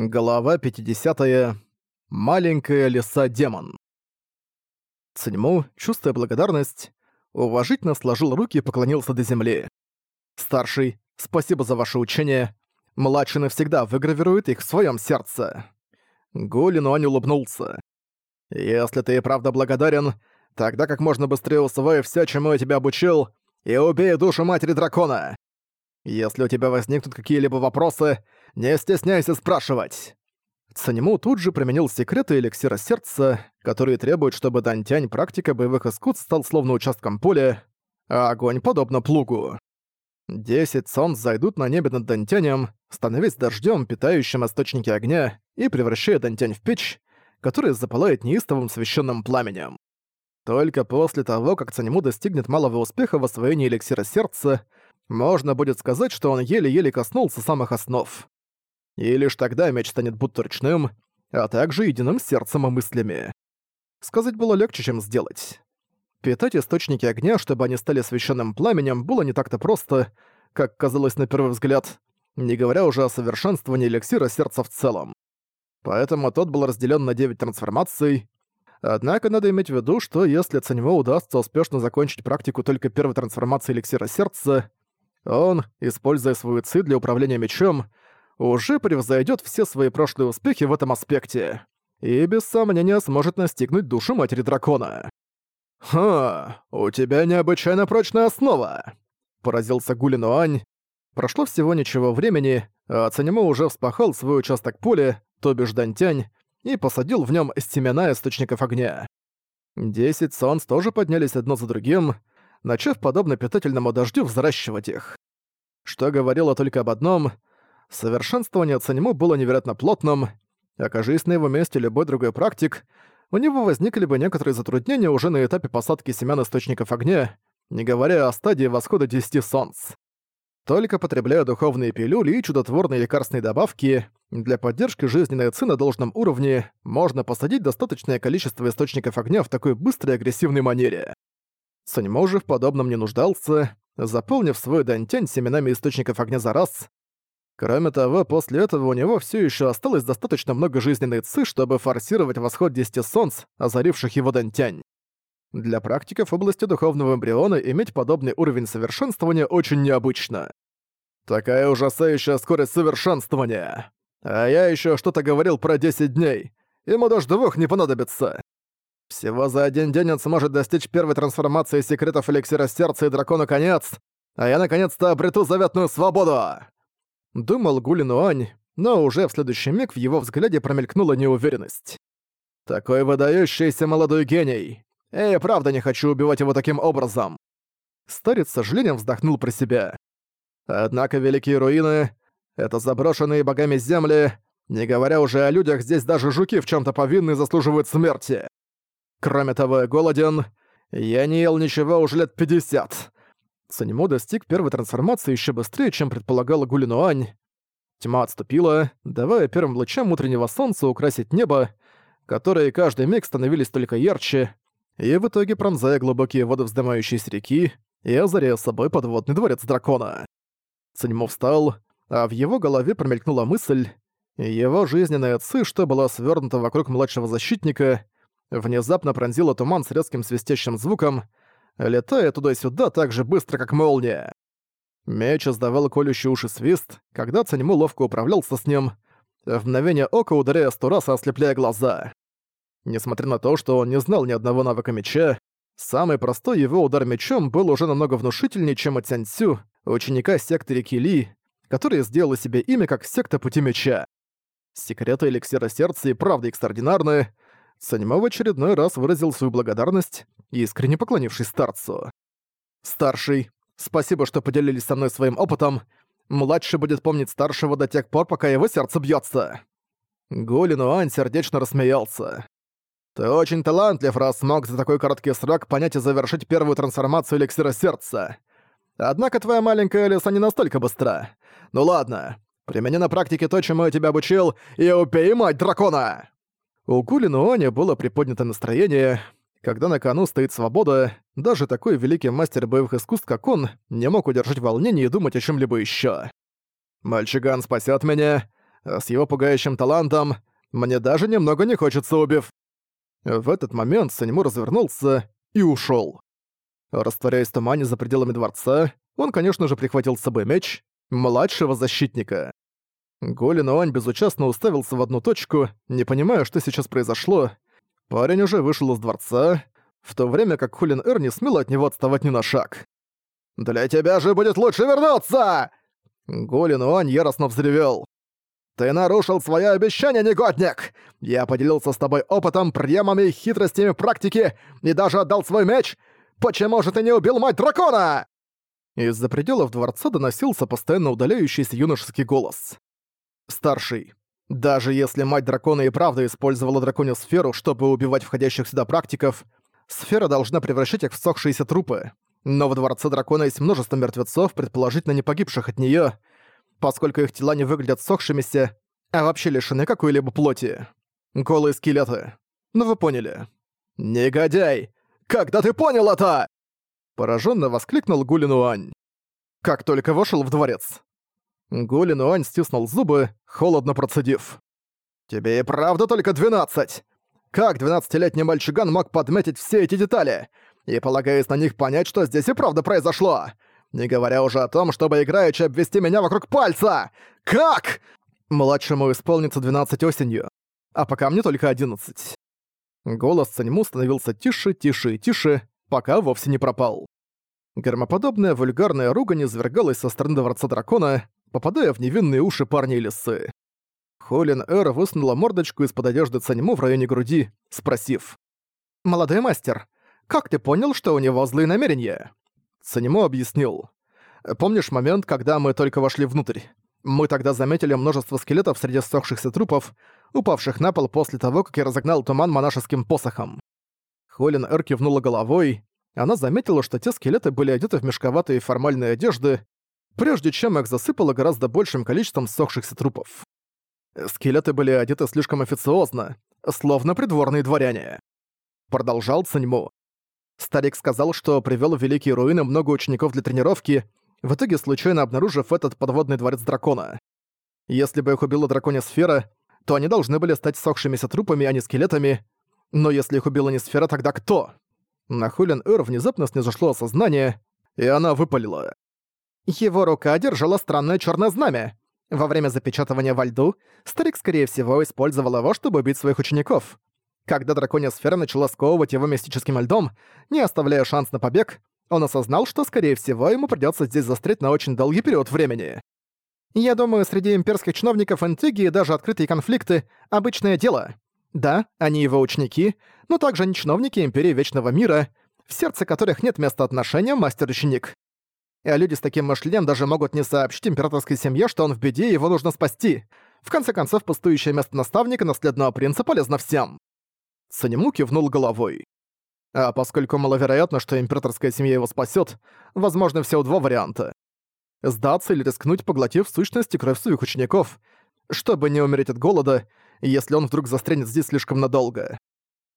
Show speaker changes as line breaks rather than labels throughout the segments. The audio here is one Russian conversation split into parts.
Глава 50. -я. Маленькая лиса-демон. Циньму, чувствуя благодарность, уважительно сложил руки и поклонился до земли. «Старший, спасибо за ваше учение. Младший навсегда выгравирует их в своем сердце». Гулин Уань улыбнулся. «Если ты и правда благодарен, тогда как можно быстрее усвой все, чему я тебя обучил, и убей душу матери дракона. Если у тебя возникнут какие-либо вопросы, не стесняйся спрашивать!» Цанему тут же применил секреты эликсира сердца, которые требуют, чтобы Дантянь практика боевых искусств стал словно участком поля, а огонь подобно плугу. Десять солнц зайдут на небе над Дантянем, становясь дождем, питающим источники огня и превращая Дантянь в печь, которая запылает неистовым священным пламенем. Только после того, как Цанему достигнет малого успеха в освоении эликсира сердца, можно будет сказать, что он еле-еле коснулся самых основ. И лишь тогда меч станет будто ручным, а также единым сердцем и мыслями. Сказать было легче, чем сделать. Питать источники огня, чтобы они стали священным пламенем, было не так-то просто, как казалось на первый взгляд, не говоря уже о совершенствовании эликсира сердца в целом. Поэтому тот был разделен на 9 трансформаций. Однако надо иметь в виду, что если Цаньмо удастся успешно закончить практику только первой трансформации эликсира сердца, он, используя свою ци для управления мечом, уже превзойдет все свои прошлые успехи в этом аспекте и без сомнения сможет настигнуть душу матери дракона. «Ха, у тебя необычайно прочная основа!» — поразился Гулинуань. Прошло всего ничего времени, а Цанимо уже вспахал свой участок поля, то бишь Дантянь, и посадил в нем семена источников огня. Десять солнц тоже поднялись одно за другим, начав подобно питательному дождю взращивать их. Что говорило только об одном — Совершенствование Цанему было невероятно плотным. Окажись на его месте любой другой практик, у него возникли бы некоторые затруднения уже на этапе посадки семян источников огня, не говоря о стадии восхода десяти солнц. Только потребляя духовные пилюли и чудотворные лекарственные добавки, для поддержки жизненной ци на должном уровне можно посадить достаточное количество источников огня в такой быстрой агрессивной манере. Саньмо же в подобном не нуждался, заполнив свой дантянь семенами источников огня за раз, Кроме того, после этого у него все еще осталось достаточно много жизненной ци, чтобы форсировать восход десяти солнц, озаривших его Дантянь. Для практиков в области духовного эмбриона иметь подобный уровень совершенствования очень необычно. Такая ужасающая скорость совершенствования. А я еще что-то говорил про 10 дней. Ему даже двух не понадобится. Всего за один день он сможет достичь первой трансформации секретов эликсира сердца и дракона конец, а я наконец-то обрету заветную свободу. Думал Гулин Уань, но уже в следующий миг в его взгляде промелькнула неуверенность. «Такой выдающийся молодой гений! Эй, правда не хочу убивать его таким образом!» Старец с сожалением вздохнул про себя. Однако великие руины — это заброшенные богами земли, не говоря уже о людях, здесь даже жуки в чем то повинны заслуживают смерти. Кроме того, я голоден. Я не ел ничего уже лет 50. Санему достиг первой трансформации еще быстрее, чем предполагала Гулинуань. Тьма отступила, давая первым лучам утреннего солнца украсить небо, которые каждый миг становились только ярче, и в итоге пронзая глубокие воды вздымающейся реки и озаряя собой подводный дворец дракона. Циньмо встал, а в его голове промелькнула мысль, его жизненная ци, что была свернута вокруг младшего защитника, внезапно пронзила туман с резким свистящим звуком, летая туда-сюда так же быстро, как молния. Меч издавал колющий уши свист, когда Цаньму ловко управлялся с ним, в мгновение ока ударяя сто раз, ослепляя глаза. Несмотря на то, что он не знал ни одного навыка меча, самый простой его удар мечом был уже намного внушительнее, чем у Цяньцю, ученика секты реки Ли, который сделал себе имя как секта Пути Меча. Секреты эликсира сердца и правда экстраординарны, Саньма в очередной раз выразил свою благодарность, искренне поклонившись старцу. «Старший, спасибо, что поделились со мной своим опытом. Младший будет помнить старшего до тех пор, пока его сердце бьется. Гулин Уань сердечно рассмеялся. «Ты очень талантлив, раз смог за такой короткий срок понять и завершить первую трансформацию эликсира сердца. Однако твоя маленькая лиса не настолько быстра. Ну ладно, примени на практике то, чему я тебя обучил, и убей мать дракона!» У Гулина Уаня было приподнято настроение. Когда на кону стоит свобода, даже такой великий мастер боевых искусств, как он, не мог удержать волнение и думать о чем либо еще. «Мальчиган спасет меня, с его пугающим талантом мне даже немного не хочется убив. В этот момент Санему развернулся и ушёл. Растворяясь в тумане за пределами дворца, он, конечно же, прихватил с собой меч младшего защитника. Голин Уань безучастно уставился в одну точку, не понимая, что сейчас произошло. Парень уже вышел из дворца, в то время как Хулин Эр не смел от него отставать ни на шаг. «Для тебя же будет лучше вернуться!» Голин Уань яростно взревел. «Ты нарушил свое обещание, негодник! Я поделился с тобой опытом, приемами и хитростями практики и даже отдал свой меч! Почему же ты не убил мать дракона?» Из-за пределов дворца доносился постоянно удаляющийся юношеский голос. «Старший, даже если мать дракона и правда использовала драконью сферу, чтобы убивать входящих сюда практиков, сфера должна превращать их в сохшиеся трупы. Но в дворце дракона есть множество мертвецов, предположительно не погибших от неё, поскольку их тела не выглядят сохшимися, а вообще лишены какой-либо плоти. Голые скелеты. Ну вы поняли. «Негодяй! Когда ты понял это?» Пораженно воскликнул Гулин Уань. Как только вошел в дворец. Гулин Уань стиснул зубы, холодно процедив. «Тебе и правда только двенадцать? Как двенадцатилетний мальчуган мог подметить все эти детали? И, полагаясь на них, понять, что здесь и правда произошло? Не говоря уже о том, чтобы играючи обвести меня вокруг пальца! Как?» Младшему исполнится 12 осенью, а пока мне только 11. Голос Саньму становился тише, тише и тише, пока вовсе не пропал. Громоподобная вульгарная ругань извергалась со стороны Дворца Дракона, попадая в невинные уши парня и лисы. Холин Эр высунула мордочку из-под одежды Цаньму в районе груди, спросив. «Молодой мастер, как ты понял, что у него злые намерения?» Цаньму объяснил. «Помнишь момент, когда мы только вошли внутрь? Мы тогда заметили множество скелетов среди ссохшихся трупов, упавших на пол после того, как я разогнал туман монашеским посохом. Холин Эр кивнула головой. Она заметила, что те скелеты были одеты в мешковатые формальные одежды, прежде чем их засыпало гораздо большим количеством ссохшихся трупов. Скелеты были одеты слишком официозно, словно придворные дворяне. Продолжал Циньму. Старик сказал, что привел в Великие Руины много учеников для тренировки, в итоге случайно обнаружив этот подводный дворец дракона. Если бы их убила драконья сфера, то они должны были стать сохшимися трупами, а не скелетами, но если их убила не сфера, тогда кто? На Хулин Эр внезапно снизошло осознание, и она выпалила. Его рука держала странное черное знамя. Во время запечатывания во льду старик, скорее всего, использовал его, чтобы убить своих учеников. Когда драконья сфера начала сковывать его мистическим льдом, не оставляя шанс на побег, он осознал, что, скорее всего, ему придется здесь застрять на очень долгий период времени. Я думаю, среди имперских чиновников интриги и даже открытые конфликты — обычное дело. Да, они его ученики, но также они чиновники Империи Вечного Мира, в сердце которых нет места отношения мастер-ученик. А люди с таким мышлением даже могут не сообщить императорской семье, что он в беде и его нужно спасти. В конце концов, пустующее место наставника наследного принца полезно всем. Санему кивнул головой. А поскольку маловероятно, что императорская семья его спасет, возможны всего два варианта. Сдаться или рискнуть, поглотив в сущности кровь своих учеников, чтобы не умереть от голода, если он вдруг застрянет здесь слишком надолго.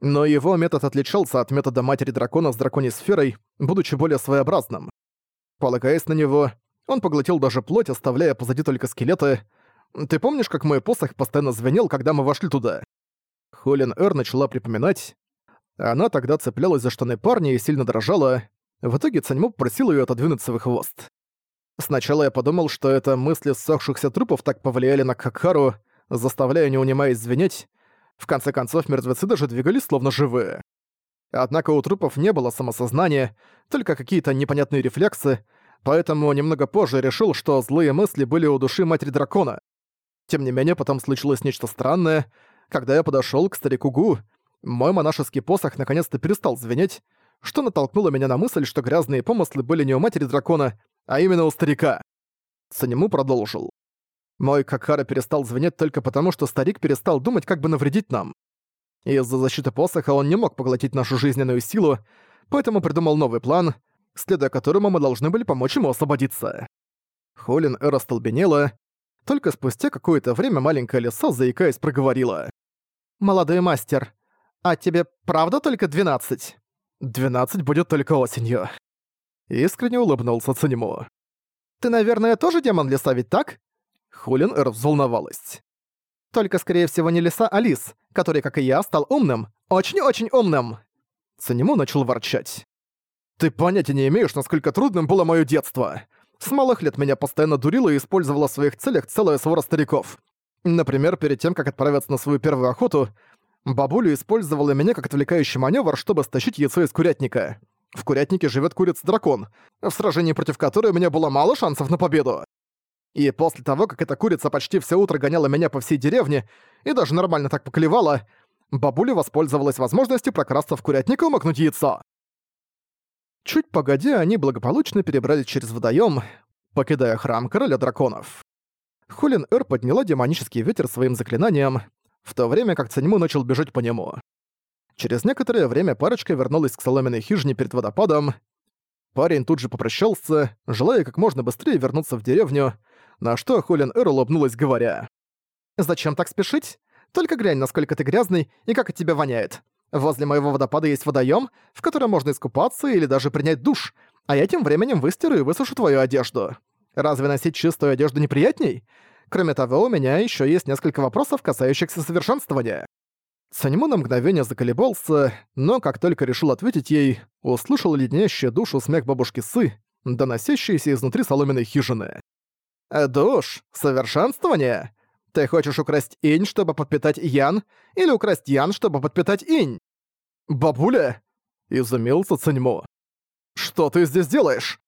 Но его метод отличался от метода матери дракона с драконьей сферой, будучи более своеобразным. Полагаясь на него, он поглотил даже плоть, оставляя позади только скелеты. Ты помнишь, как мой посох постоянно звенел, когда мы вошли туда? Холин Эр начала припоминать. Она тогда цеплялась за штаны парня и сильно дрожала. В итоге Цаньму попросил ее отодвинуть свой хвост. Сначала я подумал, что это мысли ссохшихся трупов так повлияли на Какхару, заставляя не унимаясь звенеть. В конце концов, мертвецы даже двигались словно живые. Однако у трупов не было самосознания, только какие-то непонятные рефлексы, поэтому немного позже решил, что злые мысли были у души матери дракона. Тем не менее, потом случилось нечто странное. Когда я подошёл к старику Гу, мой монашеский посох наконец-то перестал звенеть, что натолкнуло меня на мысль, что грязные помыслы были не у матери дракона, а именно у старика. Санему продолжил. Мой Какара перестал звенеть только потому, что старик перестал думать, как бы навредить нам. Из-за защиты посоха он не мог поглотить нашу жизненную силу, поэтому придумал новый план, следуя которому мы должны были помочь ему освободиться. Холин Эра столбенела. Только спустя какое-то время маленькая лиса, заикаясь, проговорила. «Молодой мастер, а тебе правда только двенадцать?» «Двенадцать будет только осенью». Искренне улыбнулся Цанему. «Ты, наверное, тоже демон леса, ведь так?» Хулин Эр взволновалась. Только, скорее всего, не лиса, а лис, который, как и я, стал умным. Очень-очень умным!» Цанему начал ворчать. «Ты понятия не имеешь, насколько трудным было моё детство. С малых лет меня постоянно дурило и использовала в своих целях целая свора стариков. Например, перед тем, как отправиться на свою первую охоту, бабуля использовала меня как отвлекающий маневр, чтобы стащить яйцо из курятника. В курятнике живет курица-дракон, в сражении против которой у меня было мало шансов на победу. И после того, как эта курица почти все утро гоняла меня по всей деревне и даже нормально так поклевала, бабуля воспользовалась возможностью прокрасться в курятник и умокнуть яйцо. Чуть погодя, они благополучно перебрались через водоем, покидая храм короля драконов. Холин Эр подняла демонический ветер своим заклинанием, в то время как Цаньму начал бежать по нему. Через некоторое время парочка вернулась к соломенной хижине перед водопадом. Парень тут же попрощался, желая как можно быстрее вернуться в деревню, на что Холин Эр улыбнулась, говоря. «Зачем так спешить? Только глянь, насколько ты грязный и как от тебя воняет. Возле моего водопада есть водоем, в котором можно искупаться или даже принять душ, а я тем временем выстиру и высушу твою одежду. Разве носить чистую одежду неприятней? Кроме того, у меня еще есть несколько вопросов, касающихся совершенствования». Саньму на мгновение заколебался, но как только решил ответить ей, услышал леденящую душу смех бабушки Сы, доносящийся изнутри соломенной хижины. «Душ? Совершенствование? Ты хочешь украсть инь, чтобы подпитать ян, или украсть ян, чтобы подпитать инь?» «Бабуля?» — изумился Циньму. «Что ты здесь делаешь?»